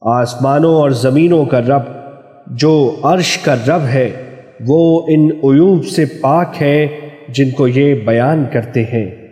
آسمانوں اور زمینوں کا رب، جو عرش کا رب ہے، وہ ان عیوب سے پاک ہے جن کو یہ بیان کرتے ہیں۔